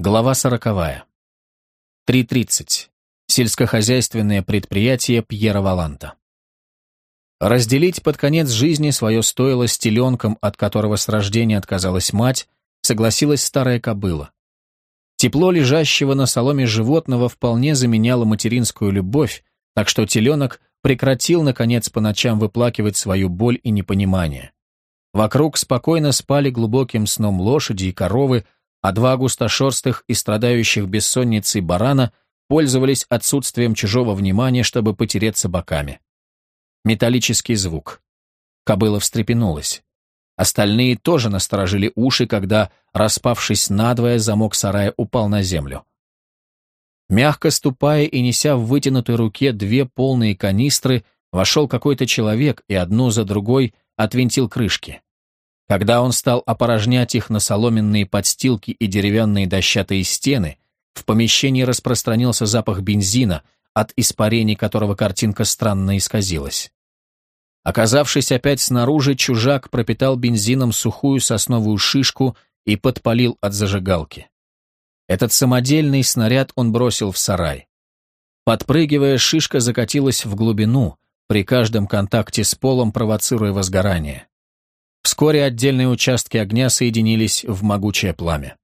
Глава сороковая. 3.30. Сельскохозяйственное предприятие Пьера Валанта. Разделить под конец жизни свое стоило с теленком, от которого с рождения отказалась мать, согласилась старая кобыла. Тепло лежащего на соломе животного вполне заменяло материнскую любовь, так что теленок прекратил, наконец, по ночам выплакивать свою боль и непонимание. Вокруг спокойно спали глубоким сном лошади и коровы, а два густошерстых и страдающих бессонницей барана пользовались отсутствием чужого внимания, чтобы потереться боками. Металлический звук. Кобыла встрепенулась. Остальные тоже насторожили уши, когда, распавшись надвое, замок сарая упал на землю. Мягко ступая и неся в вытянутой руке две полные канистры, вошел какой-то человек и одну за другой отвинтил крышки. Когда он стал опорожнять их на соломенные подстилки и деревянные дощатые стены, в помещении распространился запах бензина, от испарений которого картинка странно исказилась. Оказавшись опять снаружи, чужак пропитал бензином сухую сосновую шишку и подпалил от зажигалки. Этот самодельный снаряд он бросил в сарай. Подпрыгивая, шишка закатилась в глубину, при каждом контакте с полом провоцируя возгорание. Вскоре отдельные участки огня соединились в могучее пламя.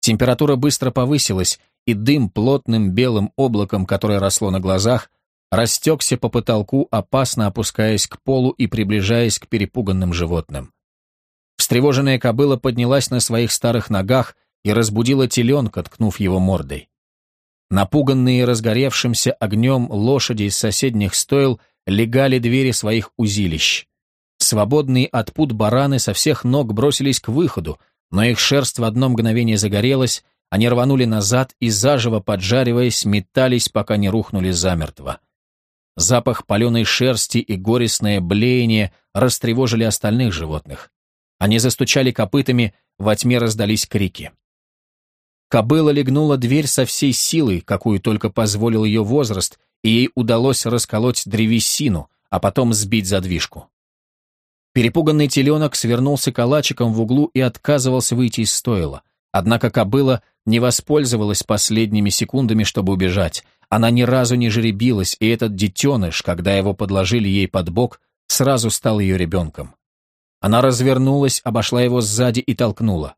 Температура быстро повысилась, и дым плотным белым облаком, которое росло на глазах, растекся по потолку, опасно опускаясь к полу и приближаясь к перепуганным животным. Встревоженная кобыла поднялась на своих старых ногах и разбудила теленка, ткнув его мордой. Напуганные разгоревшимся огнем лошади из соседних стойл легали двери своих узилищ. Свободные от пут бараны со всех ног бросились к выходу, но их шерсть в одно мгновение загорелась, они рванули назад и, заживо поджариваясь, метались, пока не рухнули замертво. Запах паленой шерсти и горестное блеяние растревожили остальных животных. Они застучали копытами, во тьме раздались крики. Кобыла легнула дверь со всей силой, какую только позволил ее возраст, и ей удалось расколоть древесину, а потом сбить задвижку. Перепуганный теленок свернулся калачиком в углу и отказывался выйти из стойла. Однако кобыла не воспользовалась последними секундами, чтобы убежать. Она ни разу не жеребилась, и этот детеныш, когда его подложили ей под бок, сразу стал ее ребенком. Она развернулась, обошла его сзади и толкнула.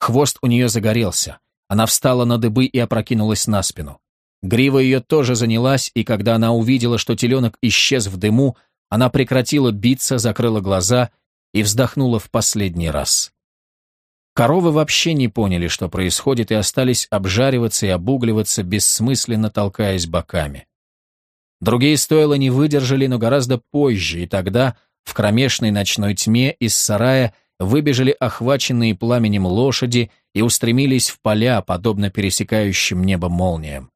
Хвост у нее загорелся. Она встала на дыбы и опрокинулась на спину. Грива ее тоже занялась, и когда она увидела, что теленок исчез в дыму, она прекратила биться, закрыла глаза и вздохнула в последний раз. Коровы вообще не поняли, что происходит, и остались обжариваться и обугливаться, бессмысленно толкаясь боками. Другие стойла не выдержали, но гораздо позже, и тогда, в кромешной ночной тьме, из сарая выбежали охваченные пламенем лошади и устремились в поля, подобно пересекающим небо молниям.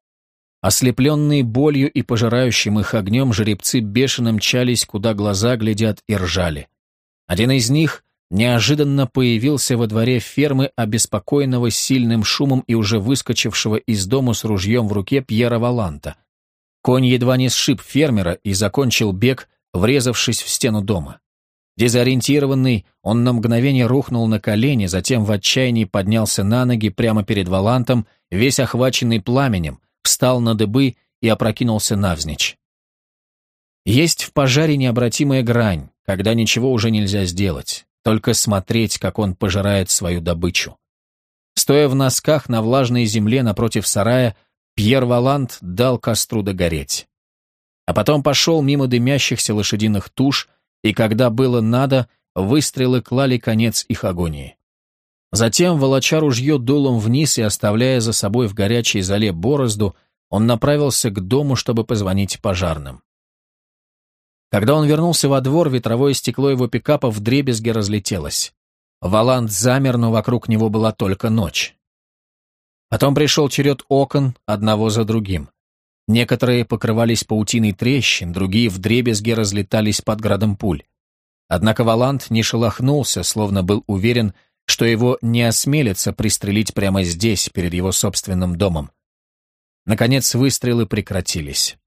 Ослепленные болью и пожирающим их огнем, жеребцы бешено мчались, куда глаза глядят и ржали. Один из них неожиданно появился во дворе фермы, обеспокоенного сильным шумом и уже выскочившего из дома с ружьем в руке Пьера Валанта. Конь едва не сшиб фермера и закончил бег, врезавшись в стену дома. Дезориентированный, он на мгновение рухнул на колени, затем в отчаянии поднялся на ноги прямо перед Валантом, весь охваченный пламенем, встал на дыбы и опрокинулся навзничь. Есть в пожаре необратимая грань, когда ничего уже нельзя сделать, только смотреть, как он пожирает свою добычу. Стоя в носках на влажной земле напротив сарая, Пьер Валант дал костру догореть. А потом пошел мимо дымящихся лошадиных туш, и когда было надо, выстрелы клали конец их агонии. Затем, волоча ружье дулом вниз и оставляя за собой в горячей зале борозду, он направился к дому, чтобы позвонить пожарным. Когда он вернулся во двор, ветровое стекло его пикапа вдребезги разлетелось. Валант замер, но вокруг него была только ночь. Потом пришел черед окон, одного за другим. Некоторые покрывались паутиной трещин, другие вдребезги разлетались под градом пуль. Однако Валант не шелохнулся, словно был уверен, что его не осмелятся пристрелить прямо здесь, перед его собственным домом. Наконец выстрелы прекратились.